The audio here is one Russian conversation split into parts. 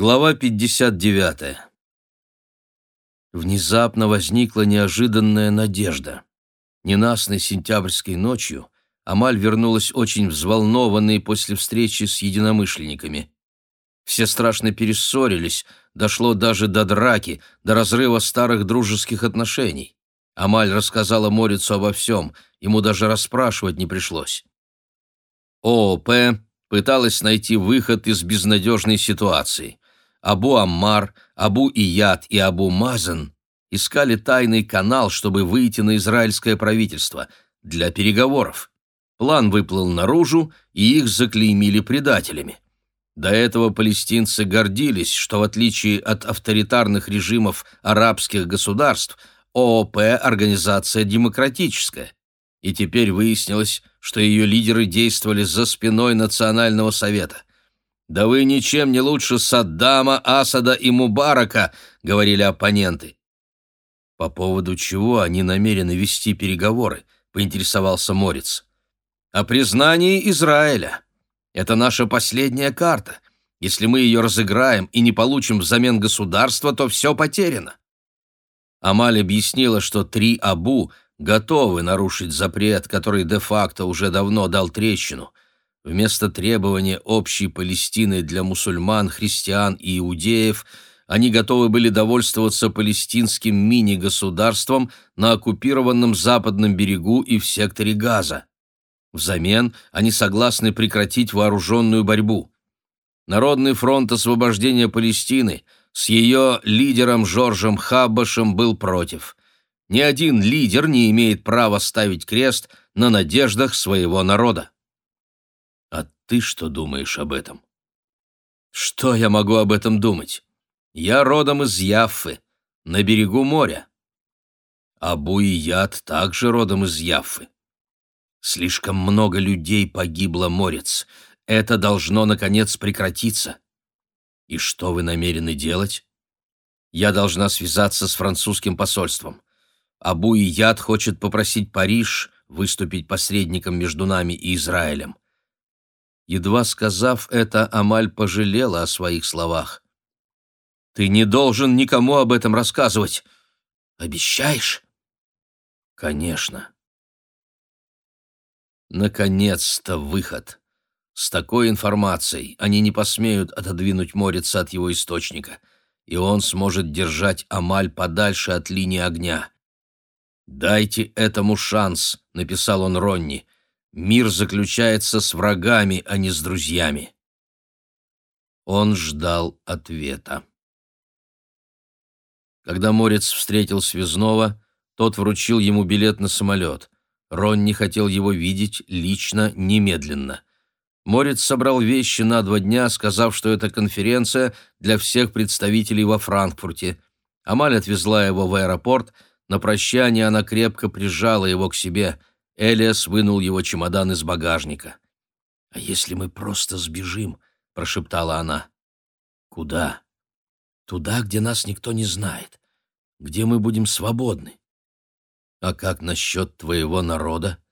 Глава 59. Внезапно возникла неожиданная надежда. Ненастной сентябрьской ночью Амаль вернулась очень взволнованной после встречи с единомышленниками. Все страшно перессорились, дошло даже до драки, до разрыва старых дружеских отношений. Амаль рассказала Морицу обо всем, ему даже расспрашивать не пришлось. ООП пыталась найти выход из безнадежной ситуации. Абу Аммар, Абу Ияд и Абу Мазан искали тайный канал, чтобы выйти на израильское правительство для переговоров. План выплыл наружу, и их заклеймили предателями. До этого палестинцы гордились, что в отличие от авторитарных режимов арабских государств, ООП – организация демократическая. И теперь выяснилось, что ее лидеры действовали за спиной Национального совета. «Да вы ничем не лучше Саддама, Асада и Мубарака», — говорили оппоненты. «По поводу чего они намерены вести переговоры?» — поинтересовался Морец. «О признании Израиля. Это наша последняя карта. Если мы ее разыграем и не получим взамен государства, то все потеряно». Амаль объяснила, что три Абу готовы нарушить запрет, который де-факто уже давно дал трещину — Вместо требования общей Палестины для мусульман, христиан и иудеев они готовы были довольствоваться палестинским мини-государством на оккупированном западном берегу и в секторе Газа. Взамен они согласны прекратить вооруженную борьбу. Народный фронт освобождения Палестины с ее лидером Жоржем Хаббашем был против. Ни один лидер не имеет права ставить крест на надеждах своего народа ты что думаешь об этом?» «Что я могу об этом думать? Я родом из Яффы, на берегу моря. Абу Ияд также родом из Яффы. Слишком много людей погибло, морец. Это должно, наконец, прекратиться. И что вы намерены делать? Я должна связаться с французским посольством. Абу Ияд хочет попросить Париж выступить посредником между нами и Израилем. Едва сказав это, Амаль пожалела о своих словах. «Ты не должен никому об этом рассказывать. Обещаешь?» «Конечно». Наконец-то выход. С такой информацией они не посмеют отодвинуть Морица от его источника, и он сможет держать Амаль подальше от линии огня. «Дайте этому шанс», — написал он Ронни. Мир заключается с врагами, а не с друзьями. Он ждал ответа. Когда Морец встретил Связного, тот вручил ему билет на самолет. Ронни хотел его видеть лично, немедленно. Морец собрал вещи на два дня, сказав, что это конференция для всех представителей во Франкфурте. Амаль отвезла его в аэропорт, на прощание она крепко прижала его к себе. Элиас вынул его чемодан из багажника. «А если мы просто сбежим?» — прошептала она. «Куда?» «Туда, где нас никто не знает, где мы будем свободны». «А как насчет твоего народа?»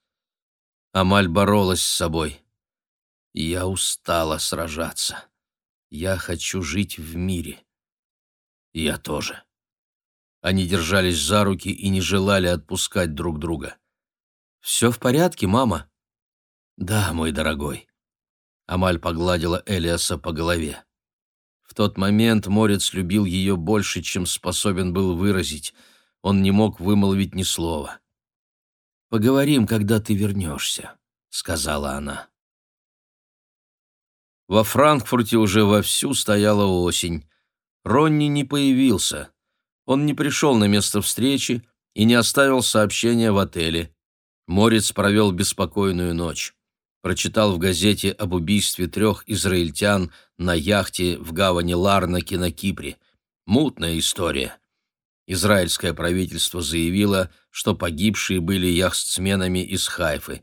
Амаль боролась с собой. «Я устала сражаться. Я хочу жить в мире». «Я тоже». Они держались за руки и не желали отпускать друг друга. «Все в порядке, мама?» «Да, мой дорогой». Амаль погладила Элиаса по голове. В тот момент Морец любил ее больше, чем способен был выразить. Он не мог вымолвить ни слова. «Поговорим, когда ты вернешься», — сказала она. Во Франкфурте уже вовсю стояла осень. Ронни не появился. Он не пришел на место встречи и не оставил сообщения в отеле. Морец провел беспокойную ночь. Прочитал в газете об убийстве трех израильтян на яхте в гавани Ларнаки на Кипре. Мутная история. Израильское правительство заявило, что погибшие были яхтсменами из Хайфы.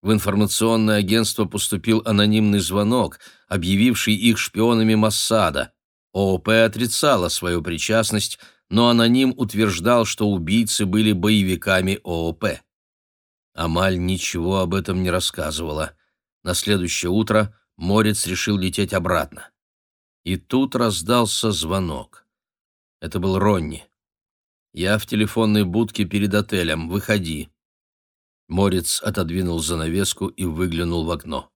В информационное агентство поступил анонимный звонок, объявивший их шпионами Массада. ООП отрицала свою причастность, но аноним утверждал, что убийцы были боевиками ООП. Амаль ничего об этом не рассказывала. На следующее утро Морец решил лететь обратно. И тут раздался звонок. Это был Ронни. «Я в телефонной будке перед отелем. Выходи». Морец отодвинул занавеску и выглянул в окно.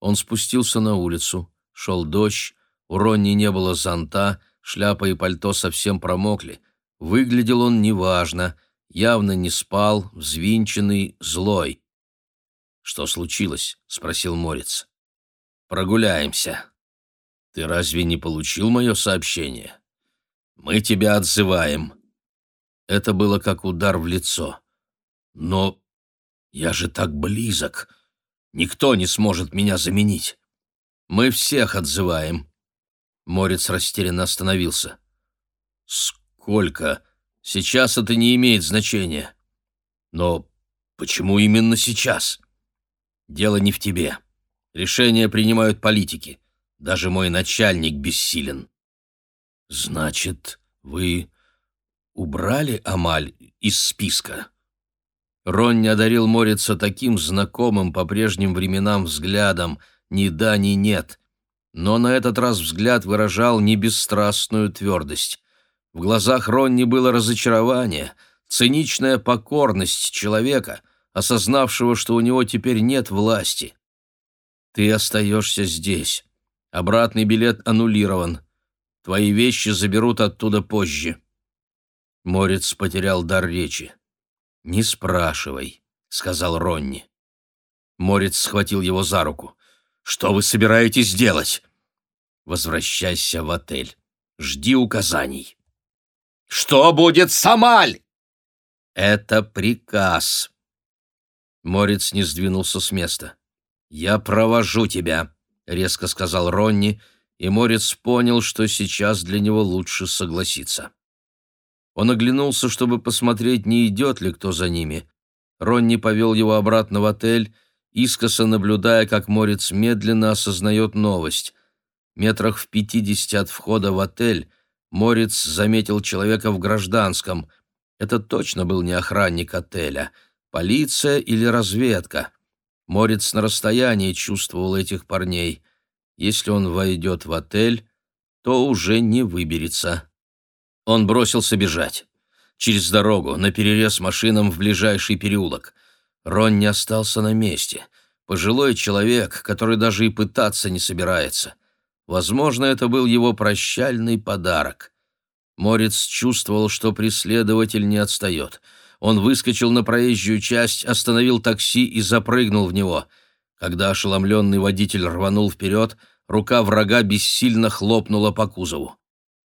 Он спустился на улицу. Шел дождь, у Ронни не было зонта, шляпа и пальто совсем промокли. Выглядел он неважно, явно не спал, взвинченный, злой. «Что случилось?» — спросил Морец. «Прогуляемся». «Ты разве не получил мое сообщение?» «Мы тебя отзываем». Это было как удар в лицо. «Но я же так близок. Никто не сможет меня заменить. Мы всех отзываем». Морец растерянно остановился. «Сколько? Сейчас это не имеет значения. Но почему именно сейчас?» «Дело не в тебе. Решения принимают политики. Даже мой начальник бессилен». «Значит, вы убрали Амаль из списка?» Ронни одарил Морица таким знакомым по прежним временам взглядом «ни да, ни нет», но на этот раз взгляд выражал не бесстрастную твердость. В глазах Ронни было разочарование, циничная покорность человека, осознавшего, что у него теперь нет власти. «Ты остаешься здесь. Обратный билет аннулирован. Твои вещи заберут оттуда позже». Морец потерял дар речи. «Не спрашивай», — сказал Ронни. Морец схватил его за руку. «Что вы собираетесь делать?» «Возвращайся в отель. Жди указаний». «Что будет с Амаль?» «Это приказ». Морец не сдвинулся с места. «Я провожу тебя», — резко сказал Ронни, и Морец понял, что сейчас для него лучше согласиться. Он оглянулся, чтобы посмотреть, не идет ли кто за ними. Ронни повел его обратно в отель, искоса наблюдая, как Морец медленно осознает новость. Метрах в пятидесяти от входа в отель Морец заметил человека в гражданском. Это точно был не охранник отеля. Полиция или разведка. Морец на расстоянии чувствовал этих парней. Если он войдет в отель, то уже не выберется. Он бросился бежать. Через дорогу, на перерез машинам в ближайший переулок. Рон не остался на месте. Пожилой человек, который даже и пытаться не собирается. Возможно, это был его прощальный подарок. Морец чувствовал, что преследователь не отстает. Он выскочил на проезжую часть, остановил такси и запрыгнул в него. Когда ошеломленный водитель рванул вперед, рука врага бессильно хлопнула по кузову.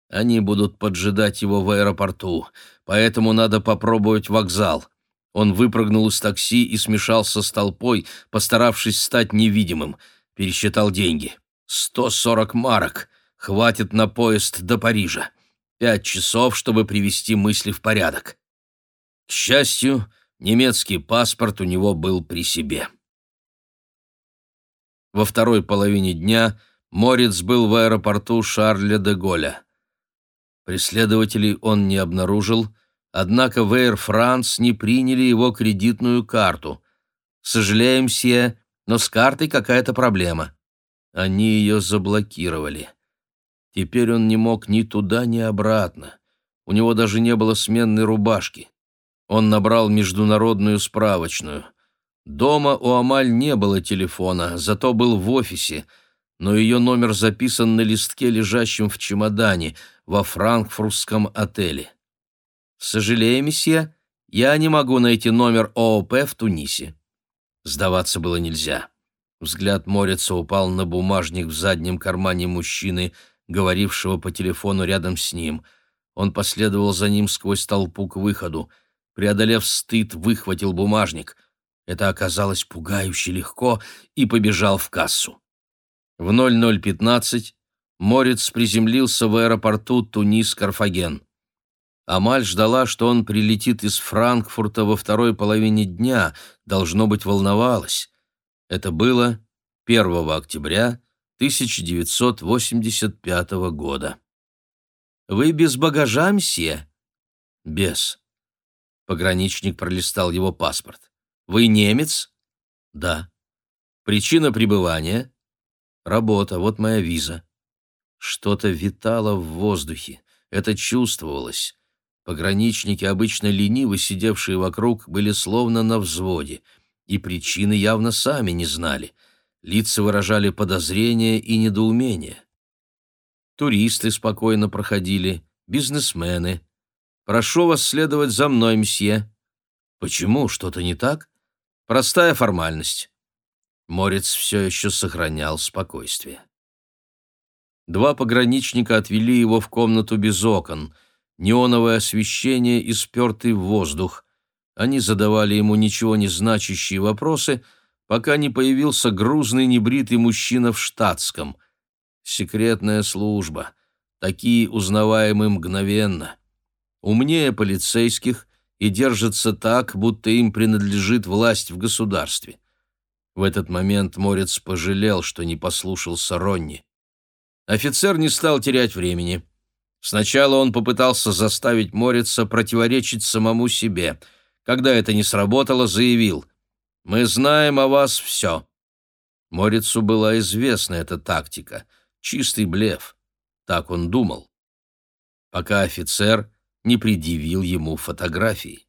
Они будут поджидать его в аэропорту, поэтому надо попробовать вокзал. Он выпрыгнул из такси и смешался с толпой, постаравшись стать невидимым. Пересчитал деньги. «Сто сорок марок. Хватит на поезд до Парижа. Пять часов, чтобы привести мысли в порядок». К счастью, немецкий паспорт у него был при себе. Во второй половине дня Морец был в аэропорту Шарля де Голля. Преследователей он не обнаружил, однако в Air France не приняли его кредитную карту. Сожалеем, Сия, но с картой какая-то проблема. Они ее заблокировали. Теперь он не мог ни туда, ни обратно. У него даже не было сменной рубашки. Он набрал международную справочную. Дома у Амаль не было телефона, зато был в офисе — но ее номер записан на листке, лежащем в чемодане, во франкфуртском отеле. «Сожалею, месье, я не могу найти номер ООП в Тунисе». Сдаваться было нельзя. Взгляд Морица упал на бумажник в заднем кармане мужчины, говорившего по телефону рядом с ним. Он последовал за ним сквозь толпу к выходу. Преодолев стыд, выхватил бумажник. Это оказалось пугающе легко и побежал в кассу. В 00.15 Морец приземлился в аэропорту Тунис-Карфаген. Амаль ждала, что он прилетит из Франкфурта во второй половине дня, должно быть, волновалась. Это было 1 октября 1985 года. «Вы без багажа, мсье?» «Без». Пограничник пролистал его паспорт. «Вы немец?» «Да». «Причина пребывания?» Работа, вот моя виза. Что-то витало в воздухе, это чувствовалось. Пограничники, обычно лениво сидевшие вокруг, были словно на взводе, и причины явно сами не знали. Лица выражали подозрение и недоумение. Туристы спокойно проходили, бизнесмены. «Прошу вас следовать за мной, мсье». «Почему? Что-то не так?» «Простая формальность». Морец все еще сохранял спокойствие. Два пограничника отвели его в комнату без окон. Неоновое освещение и спертый воздух. Они задавали ему ничего не значащие вопросы, пока не появился грузный небритый мужчина в штатском. Секретная служба. Такие узнаваемы мгновенно. Умнее полицейских и держатся так, будто им принадлежит власть в государстве. В этот момент Морец пожалел, что не послушался Ронни. Офицер не стал терять времени. Сначала он попытался заставить Морица противоречить самому себе. Когда это не сработало, заявил «Мы знаем о вас все». Морицу была известна эта тактика, чистый блеф. Так он думал. Пока офицер не предъявил ему фотографии.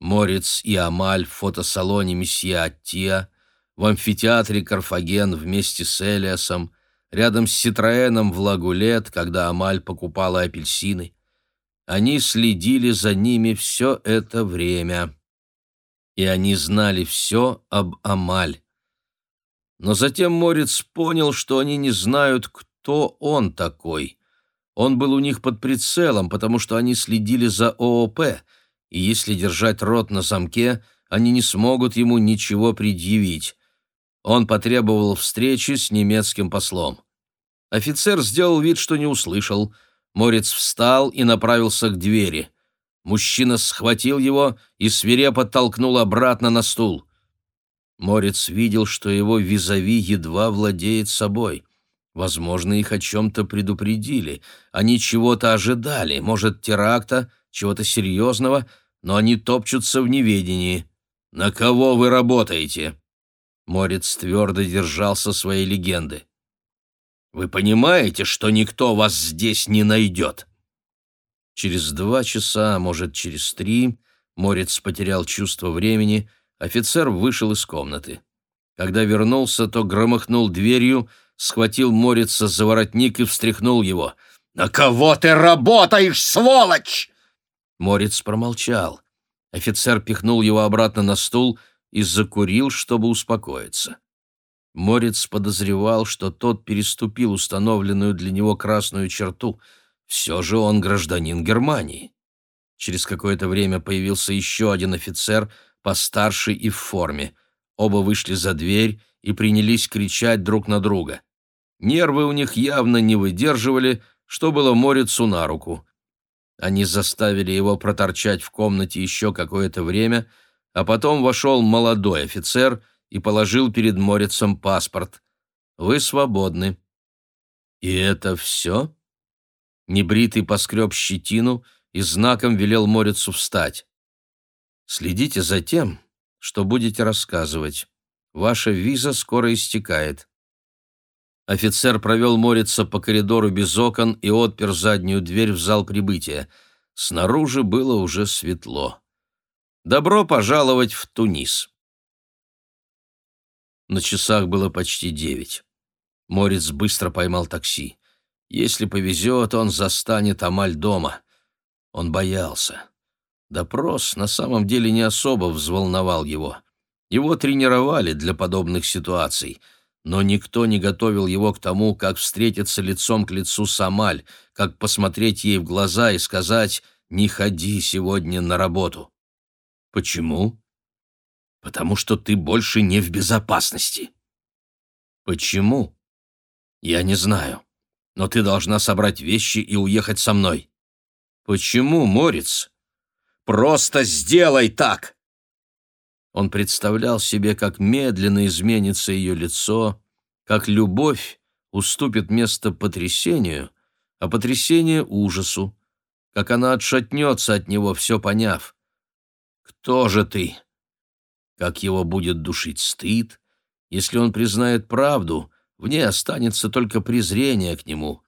Морец и Амаль в фотосалоне месье Аттия, в амфитеатре Карфаген вместе с Элиасом, рядом с Ситроэном в Лагулет, когда Амаль покупала апельсины. Они следили за ними все это время. И они знали все об Амаль. Но затем Морец понял, что они не знают, кто он такой. Он был у них под прицелом, потому что они следили за ООП, и если держать рот на замке, они не смогут ему ничего предъявить. Он потребовал встречи с немецким послом. Офицер сделал вид, что не услышал. Морец встал и направился к двери. Мужчина схватил его и свирепо толкнул обратно на стул. Морец видел, что его визави едва владеет собой. Возможно, их о чем-то предупредили. Они чего-то ожидали, может, теракта, чего-то серьезного, но они топчутся в неведении. «На кого вы работаете?» Морец твердо держался своей легенды. Вы понимаете, что никто вас здесь не найдет?» Через два часа, может, через три, Морец потерял чувство времени, офицер вышел из комнаты. Когда вернулся, то громыхнул дверью, схватил Морица за воротник и встряхнул его. «На кого ты работаешь, сволочь?» Морец промолчал. Офицер пихнул его обратно на стул и закурил, чтобы успокоиться. Морец подозревал, что тот переступил установленную для него красную черту. Все же он гражданин Германии. Через какое-то время появился еще один офицер, постарше и в форме. Оба вышли за дверь и принялись кричать друг на друга. Нервы у них явно не выдерживали, что было Морицу на руку. Они заставили его проторчать в комнате еще какое-то время, а потом вошел молодой офицер — и положил перед Морицем паспорт. «Вы свободны». «И это все?» Небритый поскреб щетину и знаком велел Морицу встать. «Следите за тем, что будете рассказывать. Ваша виза скоро истекает». Офицер провел Морица по коридору без окон и отпер заднюю дверь в зал прибытия. Снаружи было уже светло. «Добро пожаловать в Тунис!» На часах было почти девять. Морец быстро поймал такси. Если повезет, он застанет Амаль дома. Он боялся. Допрос на самом деле не особо взволновал его. Его тренировали для подобных ситуаций, но никто не готовил его к тому, как встретиться лицом к лицу с Амаль, как посмотреть ей в глаза и сказать «не ходи сегодня на работу». Почему? Потому что ты больше не в безопасности. Почему? Я не знаю, но ты должна собрать вещи и уехать со мной. Почему, Морец? Просто сделай так! Он представлял себе, как медленно изменится ее лицо, как любовь уступит место потрясению, а потрясение — ужасу, как она отшатнется от него, все поняв. «Кто же ты?» Как его будет душить стыд? Если он признает правду, в ней останется только презрение к нему.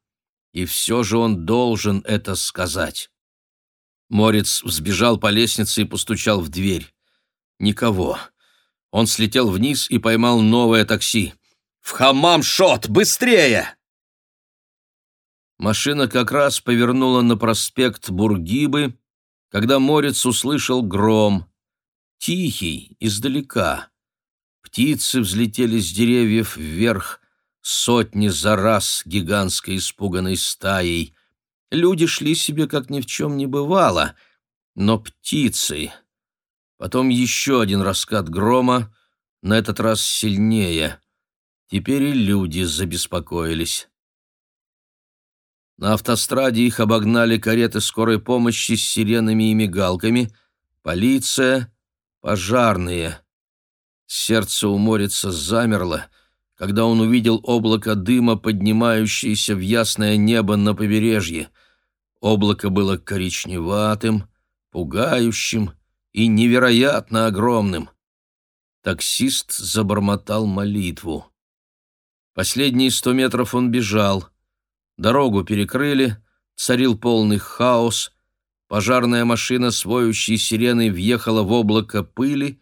И все же он должен это сказать. Морец взбежал по лестнице и постучал в дверь. Никого. Он слетел вниз и поймал новое такси. «В хамам шот! Быстрее!» Машина как раз повернула на проспект Бургибы, когда Морец услышал гром. Тихий, издалека. Птицы взлетели с деревьев вверх, сотни за раз гигантской испуганной стаей. Люди шли себе, как ни в чем не бывало, но птицы... Потом еще один раскат грома, на этот раз сильнее. Теперь и люди забеспокоились. На автостраде их обогнали кареты скорой помощи с сиренами и мигалками, полиция, пожарные. Сердце у Морица замерло, когда он увидел облако дыма, поднимающееся в ясное небо на побережье. Облако было коричневатым, пугающим и невероятно огромным. Таксист забормотал молитву. Последние сто метров он бежал. Дорогу перекрыли, царил полный хаос. Пожарная машина с воющей сиреной въехала в облако пыли.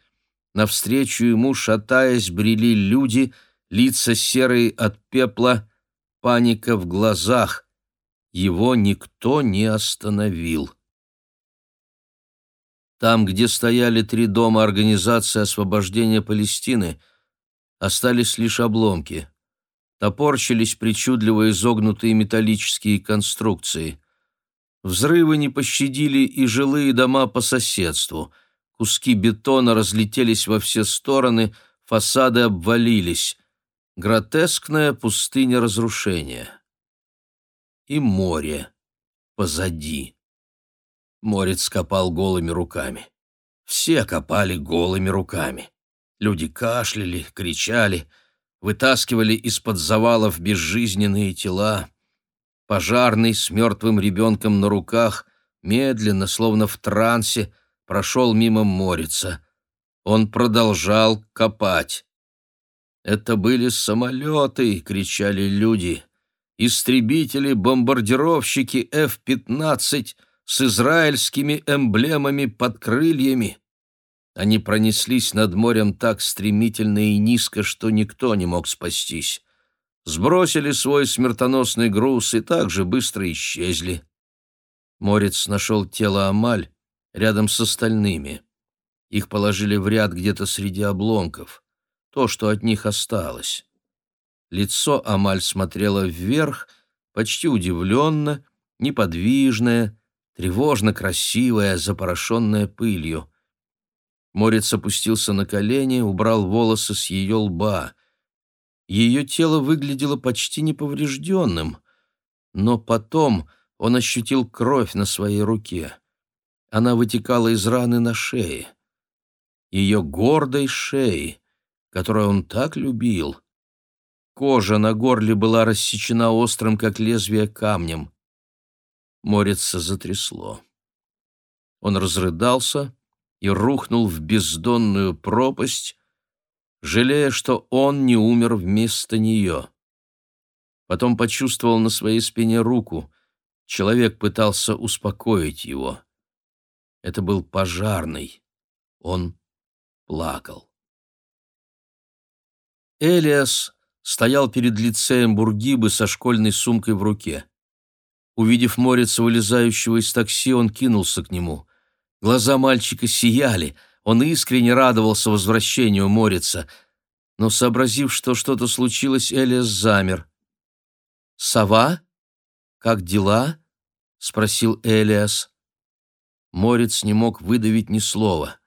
Навстречу ему, шатаясь, брели люди — лица серые от пепла, паника в глазах. Его никто не остановил. Там, где стояли три дома Организации освобождения Палестины, остались лишь обломки. Топорщились причудливо изогнутые металлические конструкции. Взрывы не пощадили и жилые дома по соседству. Куски бетона разлетелись во все стороны, фасады обвалились гротескная пустыня разрушения. И море позади. Морец копал голыми руками. Все копали голыми руками. Люди кашляли, кричали, вытаскивали из-под завалов безжизненные тела. Пожарный с мертвым ребенком на руках медленно, словно в трансе, прошел мимо Морица. Он продолжал копать. «Это были самолеты!» — кричали люди. «Истребители-бомбардировщики F-15 с израильскими эмблемами под крыльями!» Они пронеслись над морем так стремительно и низко, что никто не мог спастись. Сбросили свой смертоносный груз и так же быстро исчезли. Морец нашел тело Амаль рядом с остальными. Их положили в ряд где-то среди обломков то, что от них осталось. Лицо Амаль смотрело вверх, почти удивленно, неподвижное, тревожно красивое, запорошенное пылью. Морец опустился на колени, убрал волосы с ее лба. Ее тело выглядело почти неповрежденным, но потом он ощутил кровь на своей руке. Она вытекала из раны на шее. Ее гордой шеи, которую он так любил. Кожа на горле была рассечена острым, как лезвие, камнем. Морица затрясло. Он разрыдался и рухнул в бездонную пропасть, жалея, что он не умер вместо нее. Потом почувствовал на своей спине руку. Человек пытался успокоить его. Это был пожарный. Он плакал. Элиас стоял перед лицеем Бургибы со школьной сумкой в руке. Увидев Морица, вылезающего из такси, он кинулся к нему. Глаза мальчика сияли, он искренне радовался возвращению Морица, но, сообразив, что что-то случилось, Элиас замер. «Сова? Как дела?» — спросил Элиас. Морец не мог выдавить ни слова.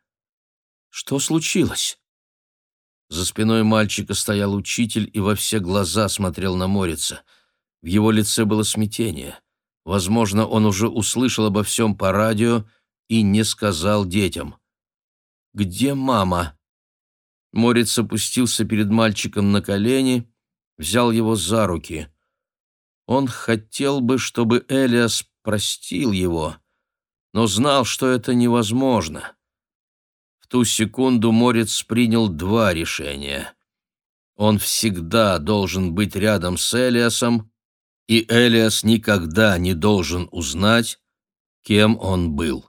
«Что случилось?» За спиной мальчика стоял учитель и во все глаза смотрел на Морица. В его лице было смятение. Возможно, он уже услышал обо всем по радио и не сказал детям. «Где мама?» Морец опустился перед мальчиком на колени, взял его за руки. Он хотел бы, чтобы Элиас простил его, но знал, что это невозможно ту секунду Морец принял два решения. Он всегда должен быть рядом с Элиасом и Элиас никогда не должен узнать, кем он был.